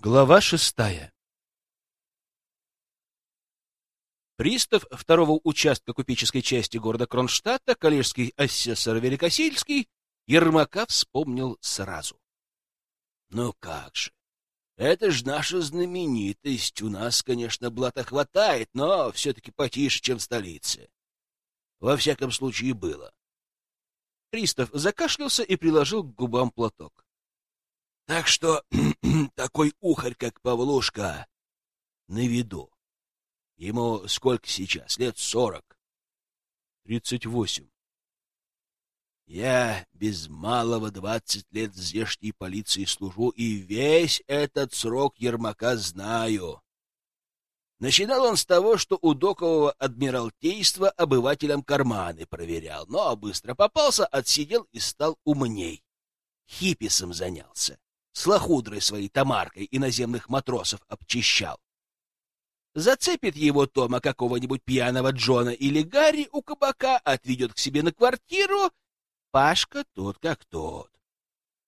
Глава шестая Пристав второго участка купеческой части города Кронштадта, коллежский асессор Великосельский, Ермака вспомнил сразу. Ну как же, это ж наша знаменитость. У нас, конечно, блата хватает, но все-таки потише, чем в столице. Во всяком случае, было. Пристав закашлялся и приложил к губам платок. Так что такой ухарь, как Павлушка, на виду. Ему сколько сейчас? Лет сорок? Тридцать восемь. Я без малого двадцать лет в здешней полиции служу, и весь этот срок Ермака знаю. Начинал он с того, что у докового адмиралтейства обывателям карманы проверял, но быстро попался, отсидел и стал умней. Хиписом занялся с лохудрой своей Тамаркой иноземных матросов обчищал. Зацепит его Тома какого-нибудь пьяного Джона или Гарри у кабака, отведет к себе на квартиру. Пашка тот как тот.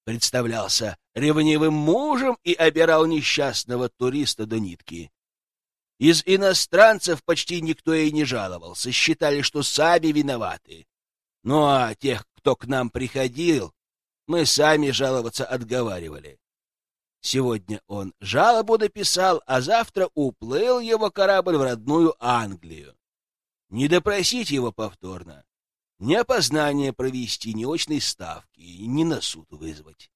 Представлялся ревнивым мужем и обирал несчастного туриста до нитки. Из иностранцев почти никто и не жаловался, считали, что сами виноваты. Ну а тех, кто к нам приходил, мы сами жаловаться отговаривали. Сегодня он жалобу написал, а завтра уплыл его корабль в родную Англию. Не допросить его повторно, ни опознание провести, ни очной ставки, ни на суд вызвать.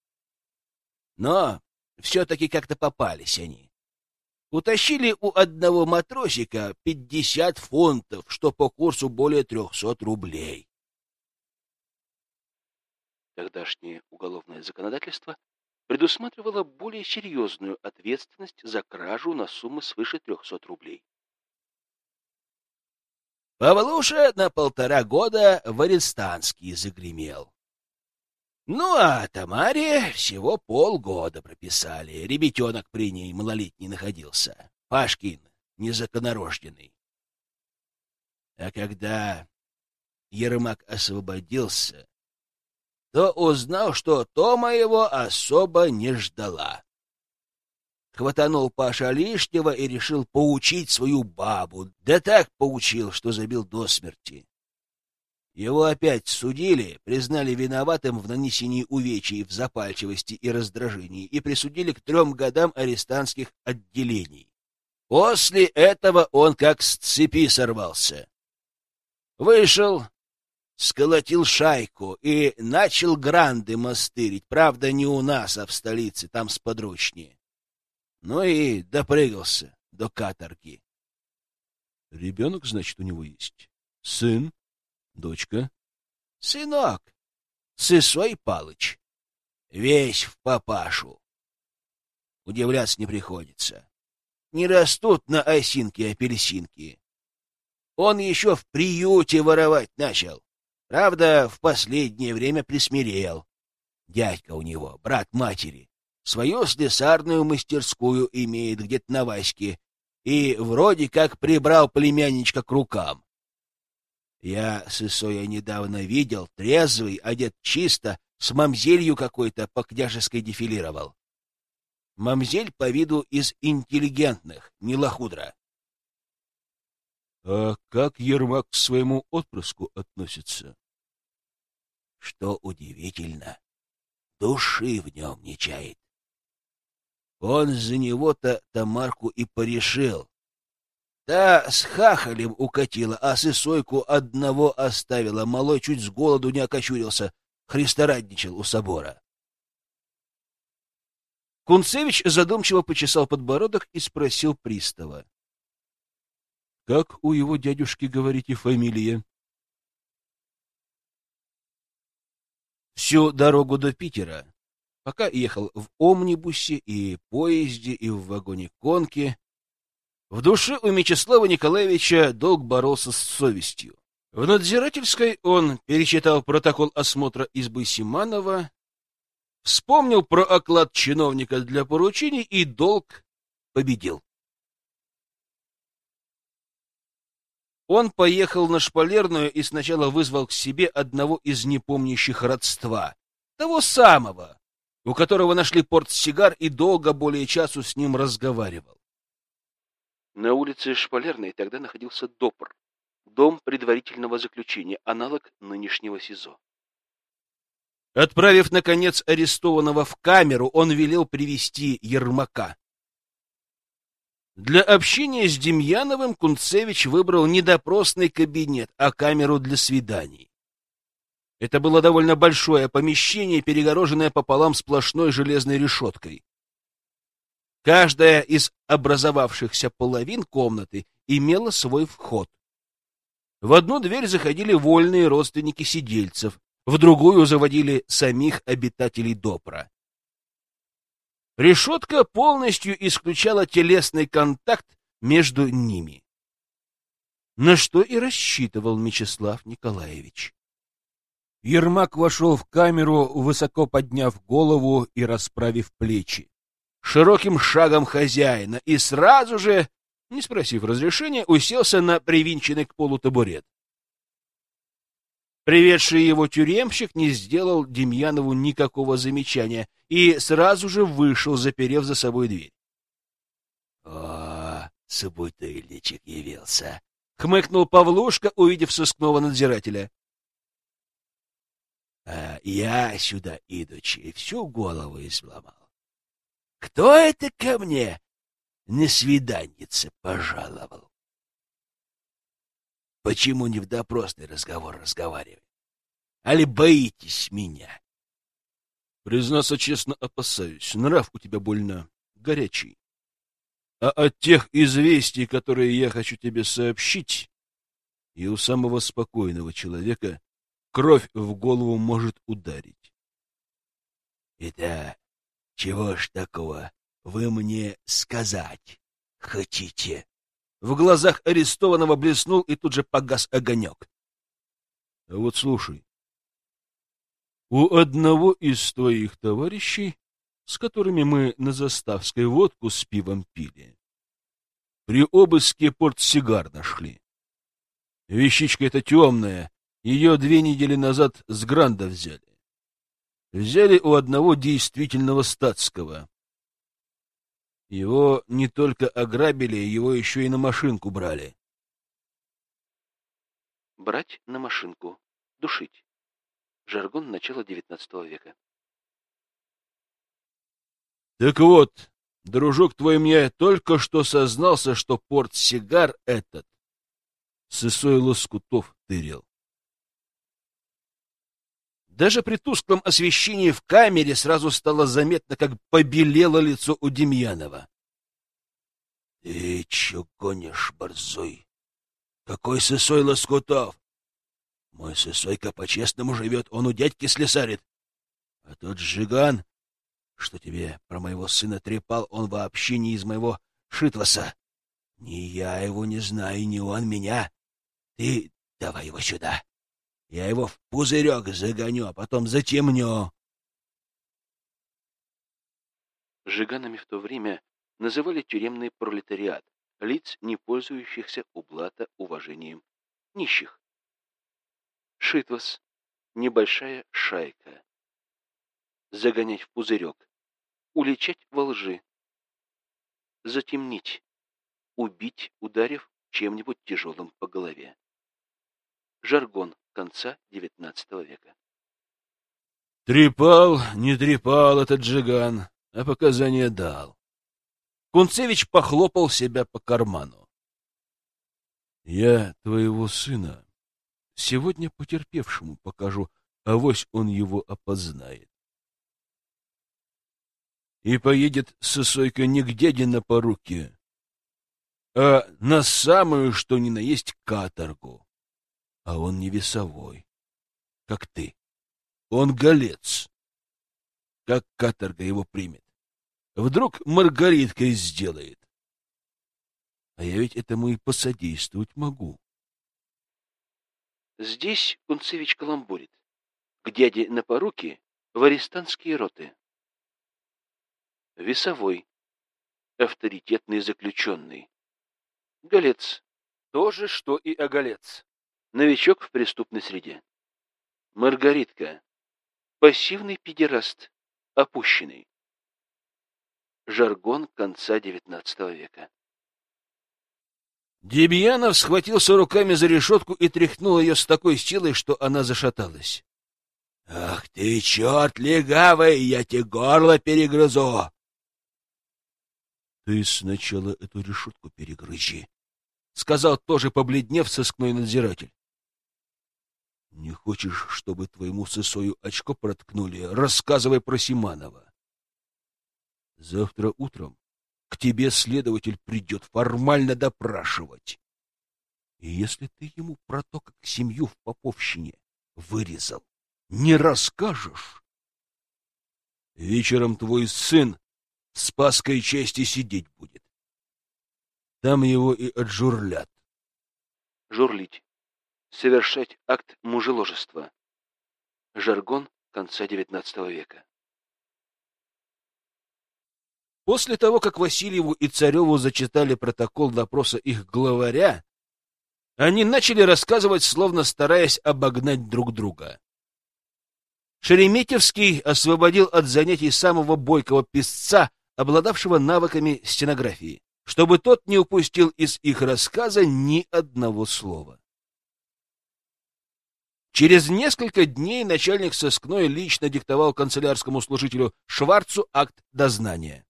Но все-таки как-то попались они. Утащили у одного матросика пятьдесят фунтов, что по курсу более трехсот рублей. Тогдашнее уголовное законодательство предусматривало более серьезную ответственность за кражу на суммы свыше 300 рублей. Павлуша на полтора года в Арестанский загремел. Ну, а Тамаре всего полгода прописали. Ребятенок при ней малолетний находился. Пашкин, незаконорожденный. А когда Ермак освободился, то узнал, что Тома его особо не ждала. Хватанул Паша лишнего и решил поучить свою бабу. Да так поучил, что забил до смерти. Его опять судили, признали виноватым в нанесении увечий в запальчивости и раздражении и присудили к трем годам арестантских отделений. После этого он как с цепи сорвался. Вышел, сколотил шайку и начал гранды мастырить. Правда, не у нас, а в столице, там сподручнее. Ну и допрыгался до каторги. Ребенок, значит, у него есть? Сын? Дочка? Сынок. Сысой Палыч. Весь в папашу. Удивляться не приходится. Не растут на осинке апельсинки. Он еще в приюте воровать начал. Правда, в последнее время присмирел. Дядька у него, брат матери, свою слесарную мастерскую имеет где-то на Ваське и вроде как прибрал племянничка к рукам. Я с Исоя недавно видел, трезвый, одет чисто, с мамзелью какой-то по княжеской дефилировал. Мамзель по виду из интеллигентных, не лохудра. А как Ермак к своему отпрыску относится? Что удивительно, души в нем не чает. Он за него-то Тамарку и порешил. Та с хахалем укатила, а сысойку одного оставила. Малой чуть с голоду не окочурился, христорадничал у собора. Кунцевич задумчиво почесал подбородок и спросил пристава. Как у его дядюшки, говорите, фамилия? Всю дорогу до Питера, пока ехал в омнибусе и поезде, и в вагоне конки, в душе у Мечислава Николаевича долг боролся с совестью. В надзирательской он перечитал протокол осмотра избы Симанова, вспомнил про оклад чиновника для поручений и долг победил. Он поехал на шпалерную и сначала вызвал к себе одного из непомнящих родства, того самого, у которого нашли портсигар и долго, более часу, с ним разговаривал. На улице Шпалерной тогда находился ДОПР, дом предварительного заключения, аналог нынешнего СИЗО. Отправив, наконец, арестованного в камеру, он велел привести Ермака. Для общения с Демьяновым Кунцевич выбрал не допросный кабинет, а камеру для свиданий. Это было довольно большое помещение, перегороженное пополам сплошной железной решеткой. Каждая из образовавшихся половин комнаты имела свой вход. В одну дверь заходили вольные родственники сидельцев, в другую заводили самих обитателей Допра. Решетка полностью исключала телесный контакт между ними. На что и рассчитывал Мечислав Николаевич. Ермак вошел в камеру, высоко подняв голову и расправив плечи. Широким шагом хозяина и сразу же, не спросив разрешения, уселся на привинченный к полу табурет. Приведший его тюремщик не сделал Демьянову никакого замечания и сразу же вышел, заперев за собой дверь. — О, собутыльничек явился! — хмыкнул Павлушка, увидев сыскного надзирателя. — А я сюда, идучи, всю голову изломал. Кто это ко мне на свиданнице пожаловал? Почему не в допросный разговор разговаривать? Али боитесь меня? Признаться честно, опасаюсь. Нрав у тебя больно горячий. А от тех известий, которые я хочу тебе сообщить, и у самого спокойного человека кровь в голову может ударить. Это чего ж такого вы мне сказать хотите? В глазах арестованного блеснул и тут же погас огонек. — вот слушай, у одного из твоих товарищей, с которыми мы на Заставской водку с пивом пили, при обыске портсигар нашли. Вещичка эта темная, ее две недели назад с Гранда взяли. Взяли у одного действительного статского. Его не только ограбили, его еще и на машинку брали. Брать на машинку. Душить. Жаргон начала XIX века. Так вот, дружок твой мне только что сознался, что портсигар этот сысой лоскутов тырил. Даже при тусклом освещении в камере сразу стало заметно, как побелело лицо у Демьянова. — Ты чё гонишь, борзой? Какой сысой Лоскутов? Мой сысойка по-честному живет, он у дядьки слесарит. А тот жиган, что тебе про моего сына трепал, он вообще не из моего шитваса. Ни я его не знаю, ни он меня. Ты давай его сюда. Я его в пузырек загоню, а потом затемню. Жиганами в то время называли тюремный пролетариат, лиц, не пользующихся у блата уважением нищих. Шитвас — небольшая шайка. Загонять в пузырек, уличать во лжи, затемнить, убить, ударив чем-нибудь тяжелым по голове. Жаргон конца XIX века. Трепал, не трепал этот Джиган, а показания дал. Кунцевич похлопал себя по карману. Я твоего сына сегодня потерпевшему покажу, авось он его опознает. И поедет сосойка не к дяде на поруки, а на самую, что ни на есть, каторгу. А он не весовой, как ты. Он голец. Как каторга его примет? Вдруг Маргариткой сделает? А я ведь этому и посодействовать могу. Здесь Кунцевич каламбурит. К дяде на поруки в арестантские роты. Весовой, авторитетный заключенный. Голец. То же, что и оголец. Новичок в преступной среде. Маргаритка. Пассивный педераст. Опущенный. Жаргон конца XIX века. Демьянов схватился руками за решетку и тряхнул ее с такой силой, что она зашаталась. — Ах ты, черт легавый, я тебе горло перегрызу! — Ты сначала эту решетку перегрызи, — сказал тоже побледнев сыскной надзиратель. — Не хочешь, чтобы твоему сысою очко проткнули? Рассказывай про Симанова. Завтра утром к тебе следователь придет формально допрашивать. И если ты ему про то, как семью в Поповщине вырезал, не расскажешь, вечером твой сын в Спасской части сидеть будет. Там его и отжурлят. Журлить. Совершать акт мужеложества. Жаргон конца XIX века. После того, как Васильеву и Цареву зачитали протокол допроса их главаря, они начали рассказывать, словно стараясь обогнать друг друга. Шереметьевский освободил от занятий самого бойкого писца обладавшего навыками стенографии, чтобы тот не упустил из их рассказа ни одного слова. Через несколько дней начальник сыскной лично диктовал канцелярскому служителю Шварцу акт дознания.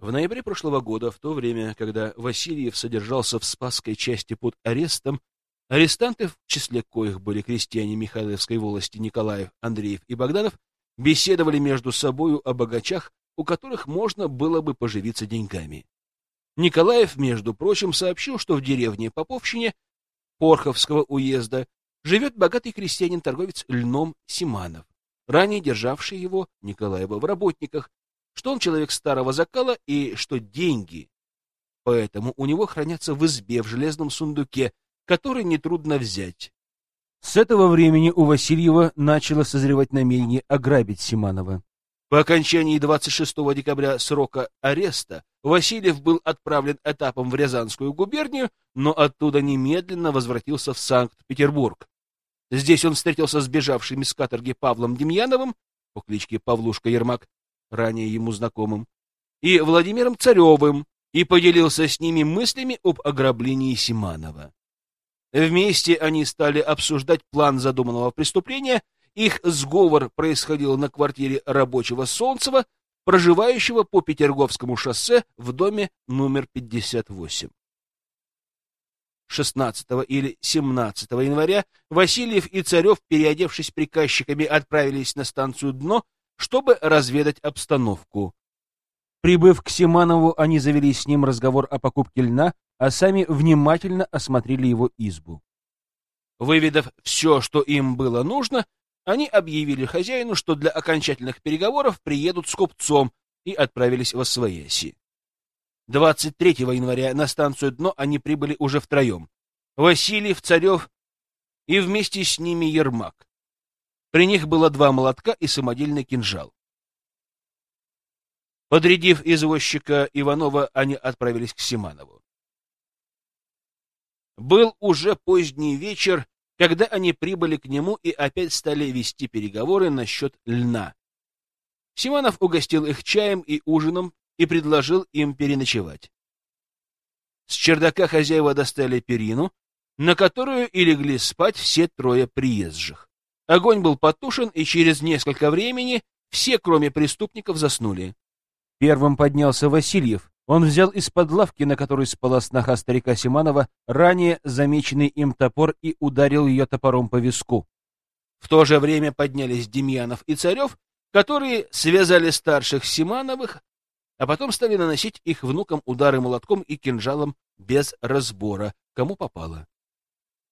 В ноябре прошлого года, в то время, когда Васильев содержался в Спасской части под арестом, арестанты, в числе коих были крестьяне Михайловской волости Николаев, Андреев и Богданов, беседовали между собою о богачах, у которых можно было бы поживиться деньгами. Николаев, между прочим, сообщил, что в деревне Поповщине Порховского уезда живет богатый крестьянин-торговец льном Симанов, ранее державший его, Николаева, в работниках, что он человек старого закала и что деньги, поэтому у него хранятся в избе в железном сундуке, который нетрудно взять. С этого времени у Васильева начало созревать намерение ограбить Симанова. По окончании 26 декабря срока ареста Васильев был отправлен этапом в Рязанскую губернию, но оттуда немедленно возвратился в Санкт-Петербург. Здесь он встретился с бежавшим из каторги Павлом Демьяновым, по кличке Павлушка Ермак, ранее ему знакомым, и Владимиром Царевым, и поделился с ними мыслями об ограблении Симанова. Вместе они стали обсуждать план задуманного преступления. Их сговор происходил на квартире рабочего Солнцева, проживающего по Петерговскому шоссе в доме номер 58. 16 или 17 января Васильев и Царев, переодевшись приказчиками, отправились на станцию «Дно», чтобы разведать обстановку. Прибыв к Симанову, они завели с ним разговор о покупке льна, а сами внимательно осмотрели его избу. Выведав все, что им было нужно, они объявили хозяину, что для окончательных переговоров приедут с купцом и отправились в Освояси. 23 января на станцию «Дно» они прибыли уже втроем. Васильев, Царев и вместе с ними Ермак. При них было два молотка и самодельный кинжал. Подрядив извозчика Иванова, они отправились к Симанову. Был уже поздний вечер, когда они прибыли к нему и опять стали вести переговоры насчет льна. Симонов угостил их чаем и ужином и предложил им переночевать. С чердака хозяева достали перину, на которую и легли спать все трое приезжих. Огонь был потушен, и через несколько времени все, кроме преступников, заснули. Первым поднялся Васильев, он взял из-под лавки, на которой спала сноха старика Симанова, ранее замеченный им топор и ударил ее топором по виску. В то же время поднялись Демьянов и Царев, которые связали старших Симановых, а потом стали наносить их внукам удары молотком и кинжалом без разбора, кому попало.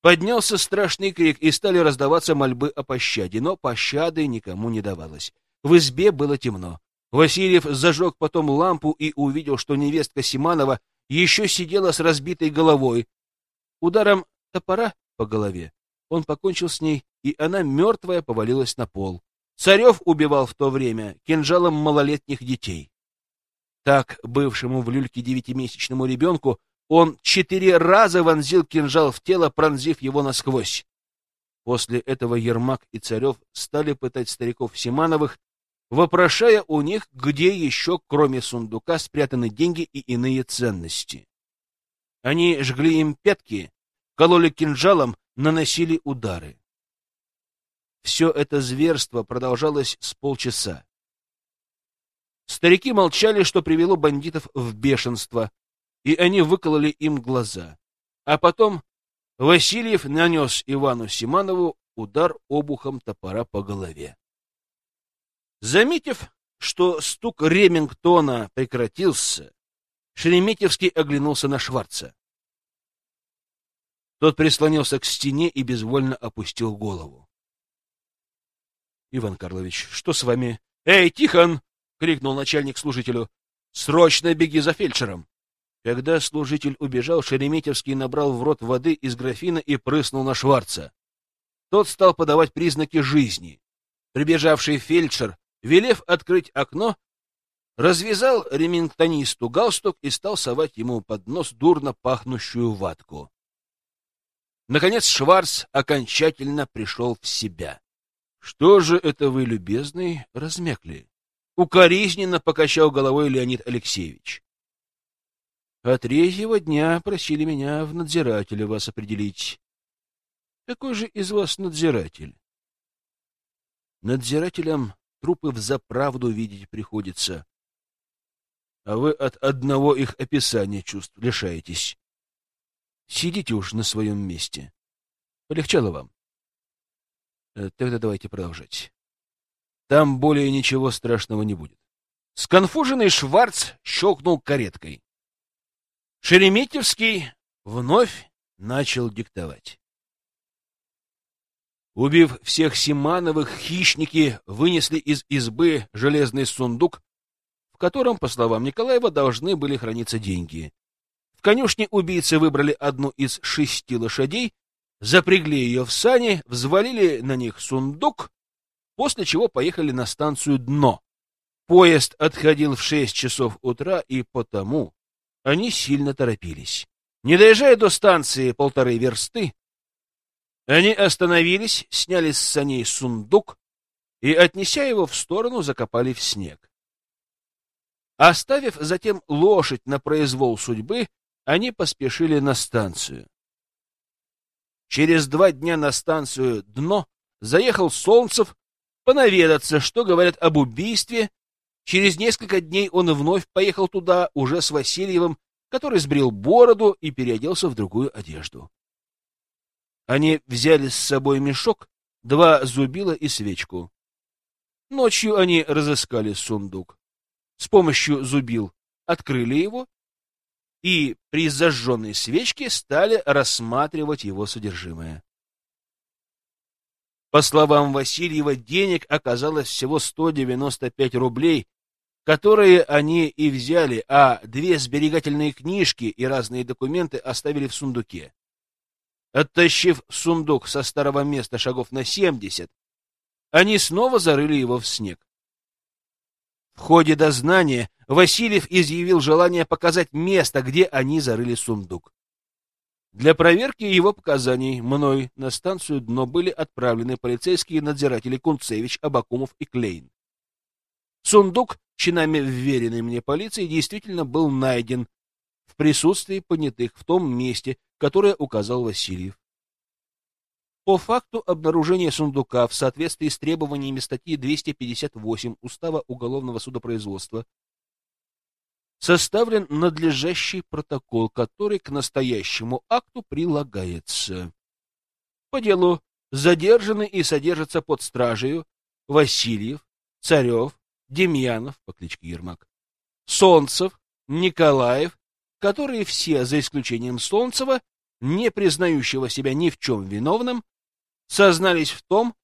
Поднялся страшный крик, и стали раздаваться мольбы о пощаде, но пощады никому не давалось. В избе было темно. Васильев зажег потом лампу и увидел, что невестка Симанова еще сидела с разбитой головой. Ударом топора по голове он покончил с ней, и она мертвая повалилась на пол. Царев убивал в то время кинжалом малолетних детей. Так, бывшему в люльке девятимесячному ребенку, он четыре раза вонзил кинжал в тело, пронзив его насквозь. После этого Ермак и Царев стали пытать стариков Симановых, вопрошая у них, где еще, кроме сундука, спрятаны деньги и иные ценности. Они жгли им пятки, кололи кинжалом, наносили удары. Все это зверство продолжалось с полчаса. Старики молчали, что привело бандитов в бешенство, и они выкололи им глаза. А потом Васильев нанес Ивану Симанову удар обухом топора по голове. Заметив, что стук Ремингтона прекратился, Шереметьевский оглянулся на Шварца. Тот прислонился к стене и безвольно опустил голову. — Иван Карлович, что с вами? — Эй, Тихон! — крикнул начальник служителю. — Срочно беги за фельдшером! Когда служитель убежал, Шереметьевский набрал в рот воды из графина и прыснул на Шварца. Тот стал подавать признаки жизни. Прибежавший фельдшер, велев открыть окно, развязал ремингтонисту галстук и стал совать ему под нос дурно пахнущую ватку. Наконец Шварц окончательно пришел в себя. — Что же это вы, любезный, размякли? Укоризненно покачал головой Леонид Алексеевич. А третьего дня просили меня в надзирателя вас определить. Какой же из вас надзиратель? Надзирателям трупы в заправду видеть приходится. А вы от одного их описания чувств лишаетесь. Сидите уж на своем месте. Полегчало вам? Э, тогда давайте продолжать. Там более ничего страшного не будет. Сконфуженный Шварц щелкнул кареткой. Шереметьевский вновь начал диктовать. Убив всех Симановых, хищники вынесли из избы железный сундук, в котором, по словам Николаева, должны были храниться деньги. В конюшне убийцы выбрали одну из шести лошадей, запрягли ее в сани, взвалили на них сундук после чего поехали на станцию «Дно». Поезд отходил в шесть часов утра, и потому они сильно торопились. Не доезжая до станции полторы версты, они остановились, сняли с саней сундук и, отнеся его в сторону, закопали в снег. Оставив затем лошадь на произвол судьбы, они поспешили на станцию. Через два дня на станцию «Дно» заехал Солнцев понаведаться, что говорят об убийстве. Через несколько дней он вновь поехал туда, уже с Васильевым, который сбрил бороду и переоделся в другую одежду. Они взяли с собой мешок, два зубила и свечку. Ночью они разыскали сундук. С помощью зубил открыли его и при зажженной свечке стали рассматривать его содержимое. По словам Васильева, денег оказалось всего 195 рублей, которые они и взяли, а две сберегательные книжки и разные документы оставили в сундуке. Оттащив сундук со старого места шагов на 70, они снова зарыли его в снег. В ходе дознания Васильев изъявил желание показать место, где они зарыли сундук. Для проверки его показаний мной на станцию «Дно» были отправлены полицейские надзиратели Кунцевич, Абакумов и Клейн. Сундук, чинами вверенный мне полиции, действительно был найден в присутствии понятых в том месте, которое указал Васильев. По факту обнаружения сундука в соответствии с требованиями статьи 258 Устава уголовного судопроизводства составлен надлежащий протокол, который к настоящему акту прилагается. По делу задержаны и содержатся под стражей Васильев, Царев, Демьянов по кличке Ермак, Солнцев, Николаев, которые все, за исключением Солнцева, не признающего себя ни в чем виновным, сознались в том,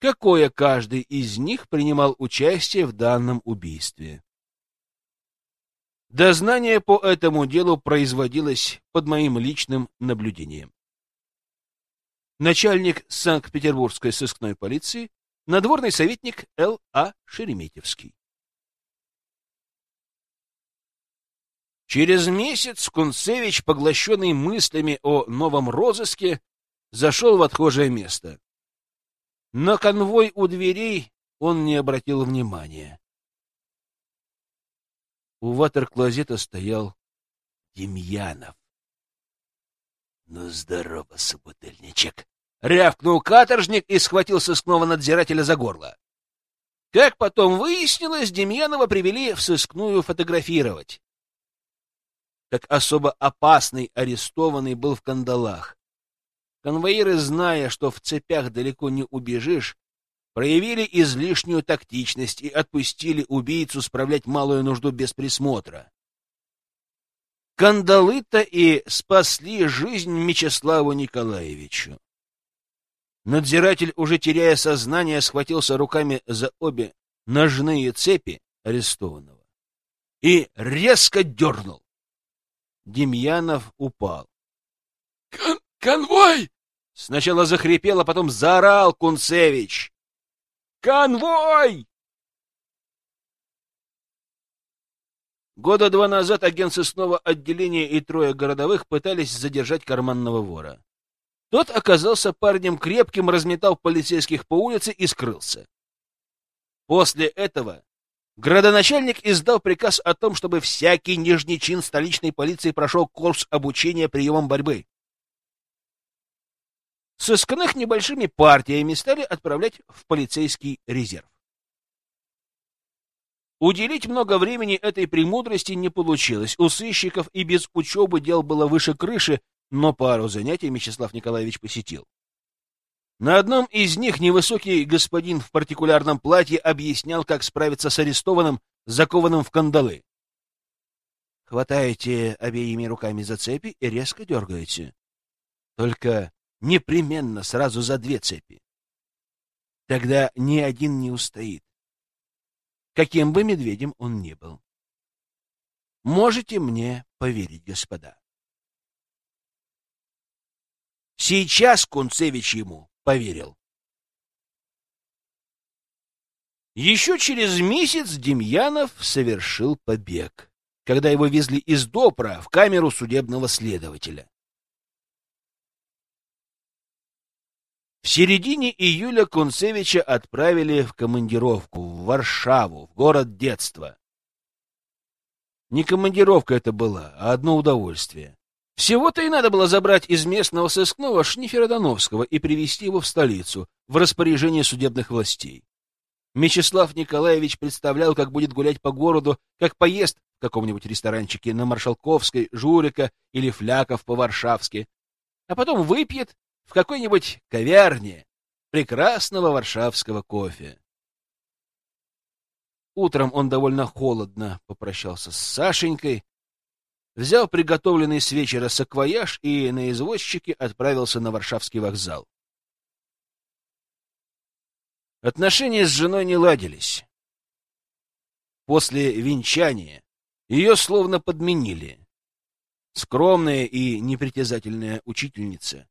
какое каждый из них принимал участие в данном убийстве. Дознание по этому делу производилось под моим личным наблюдением. Начальник Санкт-Петербургской сыскной полиции, надворный советник Л.А. Шереметьевский. Через месяц Кунцевич, поглощенный мыслями о новом розыске, зашел в отхожее место. На конвой у дверей он не обратил внимания. У ватер-клозета стоял Демьянов. — Ну, здорово, собутыльничек! — рявкнул каторжник и схватил сыскного надзирателя за горло. Как потом выяснилось, Демьянова привели в сыскную фотографировать. Как особо опасный арестованный был в кандалах. Конвоиры, зная, что в цепях далеко не убежишь, проявили излишнюю тактичность и отпустили убийцу справлять малую нужду без присмотра. Кандалы-то и спасли жизнь Мечиславу Николаевичу. Надзиратель, уже теряя сознание, схватился руками за обе ножные цепи арестованного и резко дернул. Демьянов упал. Кон «Конвой!» — сначала захрипел, а потом заорал Кунцевич. «Конвой!» Года два назад агенты снова отделения и трое городовых пытались задержать карманного вора. Тот оказался парнем крепким, разметал полицейских по улице и скрылся. После этого градоначальник издал приказ о том, чтобы всякий нижний чин столичной полиции прошел курс обучения приемам борьбы. Сыскных небольшими партиями стали отправлять в полицейский резерв. Уделить много времени этой премудрости не получилось. У сыщиков и без учебы дел было выше крыши, но пару занятий Мячеслав Николаевич посетил. На одном из них невысокий господин в партикулярном платье объяснял, как справиться с арестованным, закованным в кандалы. Хватаете обеими руками за цепи и резко дергаете. Только непременно сразу за две цепи. Тогда ни один не устоит. Каким бы медведем он ни был. Можете мне поверить, господа. Сейчас Кунцевич ему поверил. Еще через месяц Демьянов совершил побег, когда его везли из Допра в камеру судебного следователя. В середине июля Кунцевича отправили в командировку в Варшаву, в город детства. Не командировка это была, а одно удовольствие. Всего-то и надо было забрать из местного сыскного Шнифера и привести его в столицу, в распоряжение судебных властей. Мечислав Николаевич представлял, как будет гулять по городу, как поест в каком-нибудь ресторанчике на Маршалковской, Журика или Фляков по-варшавски, а потом выпьет в какой-нибудь кавярне прекрасного варшавского кофе. Утром он довольно холодно попрощался с Сашенькой, взял приготовленный с вечера саквояж и на извозчике отправился на Варшавский вокзал. Отношения с женой не ладились. После венчания ее словно подменили. Скромная и непритязательная учительница,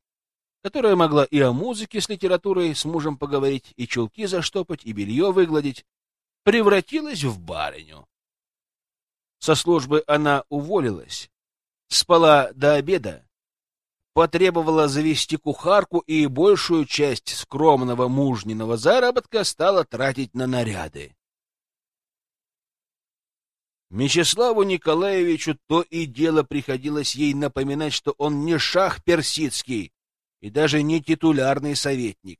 которая могла и о музыке с литературой с мужем поговорить, и чулки заштопать, и белье выгладить, превратилась в барыню. Со службы она уволилась, спала до обеда, потребовала завести кухарку и большую часть скромного мужниного заработка стала тратить на наряды. Мечиславу Николаевичу то и дело приходилось ей напоминать, что он не шах персидский и даже не титулярный советник.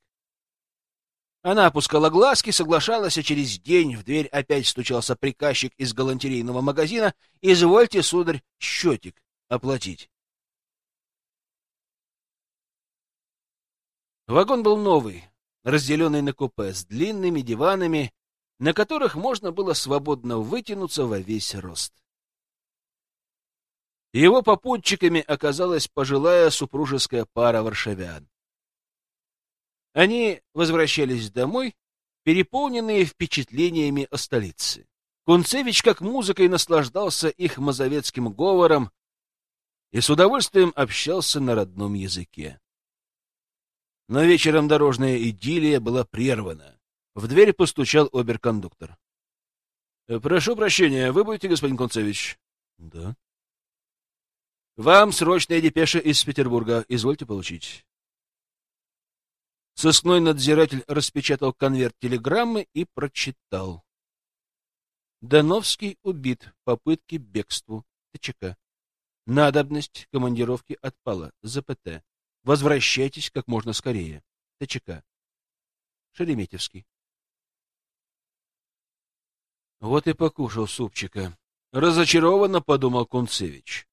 Она опускала глазки, соглашалась, а через день в дверь опять стучался приказчик из галантерейного магазина. «Извольте, сударь, счетик оплатить». Вагон был новый, разделенный на купе, с длинными диванами, на которых можно было свободно вытянуться во весь рост. Его попутчиками оказалась пожилая супружеская пара варшавян. Они возвращались домой, переполненные впечатлениями о столице. Кунцевич как музыкой наслаждался их мазовецким говором и с удовольствием общался на родном языке. Но вечером дорожная идиллия была прервана. В дверь постучал оберкондуктор. — Прошу прощения, вы будете, господин Кунцевич? — Да. — Вам срочная депеша из Петербурга. Извольте получить. Сыскной надзиратель распечатал конверт телеграммы и прочитал. Дановский убит. Попытки бегству. ТЧК. Надобность командировки отпала. ЗПТ. Возвращайтесь как можно скорее. ТЧК. Шереметьевский. Вот и покушал супчика. Разочарованно подумал Кунцевич.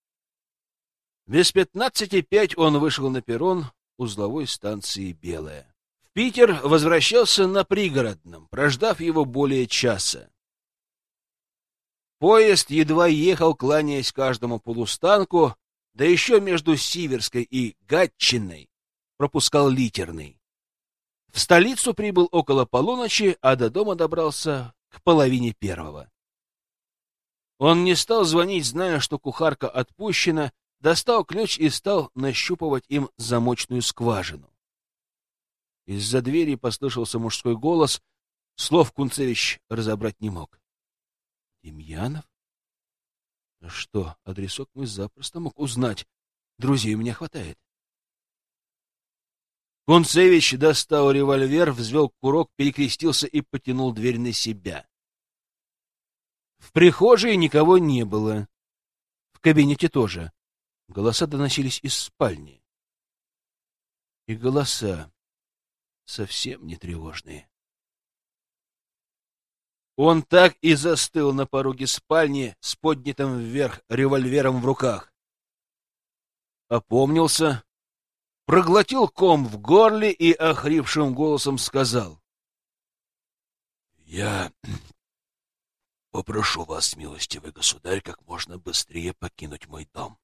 Без пятнадцати пять он вышел на перрон узловой станции «Белая». В Питер возвращался на пригородном, прождав его более часа. Поезд едва ехал, кланяясь каждому полустанку, да еще между Сиверской и Гатчиной пропускал литерный. В столицу прибыл около полуночи, а до дома добрался к половине первого. Он не стал звонить, зная, что кухарка отпущена, достал ключ и стал нащупывать им замочную скважину. Из-за двери послышался мужской голос, слов Кунцевич разобрать не мог. Демьянов? Что, адресок мы запросто мог узнать. Друзей у меня хватает. Кунцевич достал револьвер, взвел курок, перекрестился и потянул дверь на себя. В прихожей никого не было. В кабинете тоже. Голоса доносились из спальни. И голоса совсем не тревожные. Он так и застыл на пороге спальни с поднятым вверх револьвером в руках. Опомнился, проглотил ком в горле и охрипшим голосом сказал. — Я попрошу вас, милостивый государь, как можно быстрее покинуть мой дом.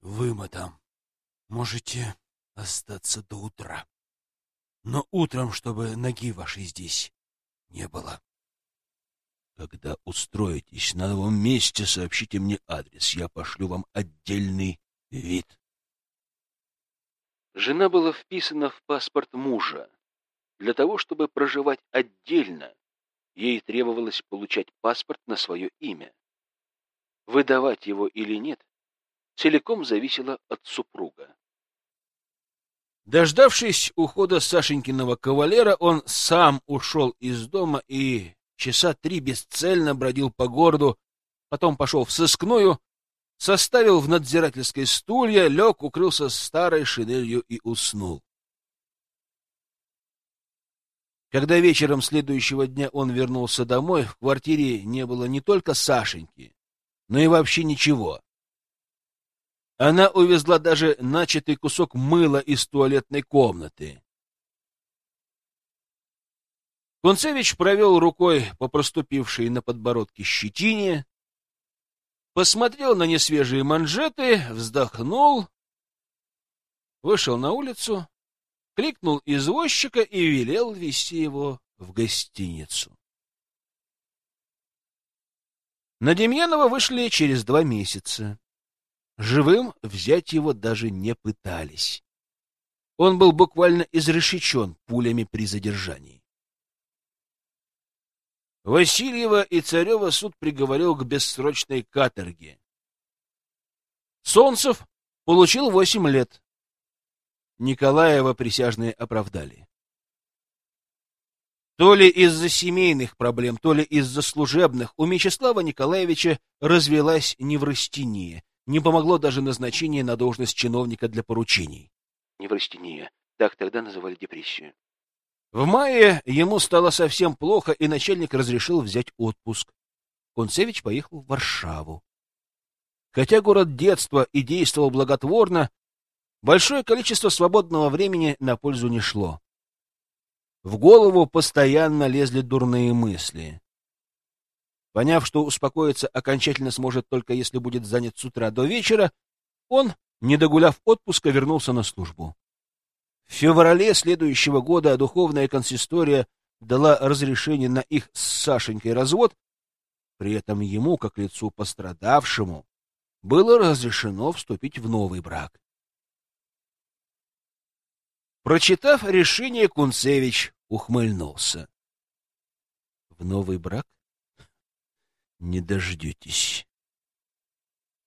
Вы, мадам, можете остаться до утра, но утром, чтобы ноги вашей здесь не было. Когда устроитесь на новом месте, сообщите мне адрес. Я пошлю вам отдельный вид. Жена была вписана в паспорт мужа. Для того, чтобы проживать отдельно, ей требовалось получать паспорт на свое имя. Выдавать его или нет, целиком зависело от супруга. Дождавшись ухода Сашенькиного кавалера, он сам ушел из дома и часа три бесцельно бродил по городу, потом пошел в сыскную, составил в надзирательской стулья, лег, укрылся старой шинелью и уснул. Когда вечером следующего дня он вернулся домой, в квартире не было не только Сашеньки, но и вообще ничего. Она увезла даже начатый кусок мыла из туалетной комнаты. Кунцевич провел рукой по проступившей на подбородке щетине, посмотрел на несвежие манжеты, вздохнул, вышел на улицу, кликнул извозчика и велел вести его в гостиницу. На Демьянова вышли через два месяца. Живым взять его даже не пытались. Он был буквально изрешечен пулями при задержании. Васильева и Царева суд приговорил к бессрочной каторге. Солнцев получил восемь лет. Николаева присяжные оправдали. То ли из-за семейных проблем, то ли из-за служебных у Мечислава Николаевича развелась неврастения. Не помогло даже назначение на должность чиновника для поручений. Неврастения. Так тогда называли депрессию. В мае ему стало совсем плохо, и начальник разрешил взять отпуск. Концевич поехал в Варшаву. Хотя город детства и действовал благотворно, большое количество свободного времени на пользу не шло. В голову постоянно лезли дурные мысли. Поняв, что успокоиться окончательно сможет только если будет занят с утра до вечера, он, не догуляв отпуска, вернулся на службу. В феврале следующего года духовная консистория дала разрешение на их с Сашенькой развод, при этом ему, как лицу пострадавшему, было разрешено вступить в новый брак. Прочитав решение, Кунцевич ухмыльнулся. В новый брак не дождетесь.